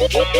Creature.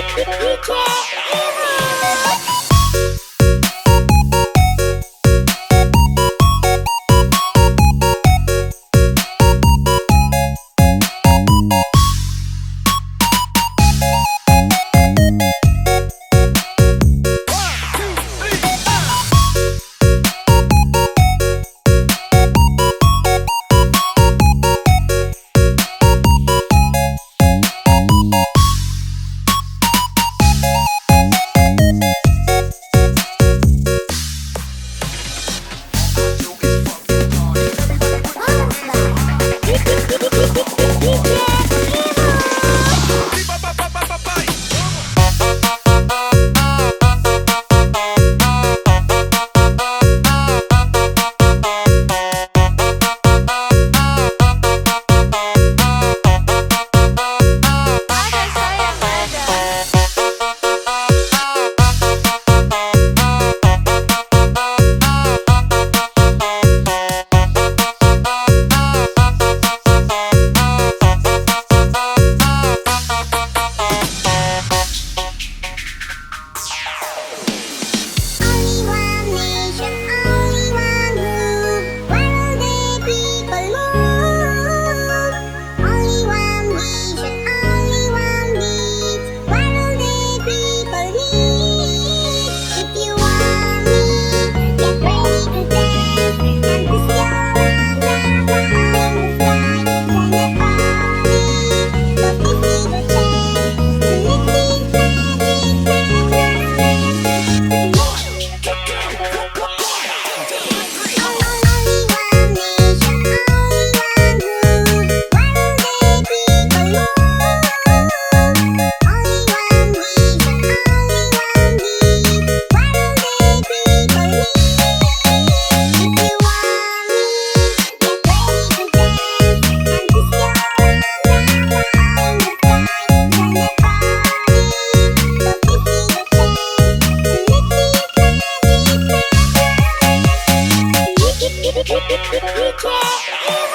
Hookah!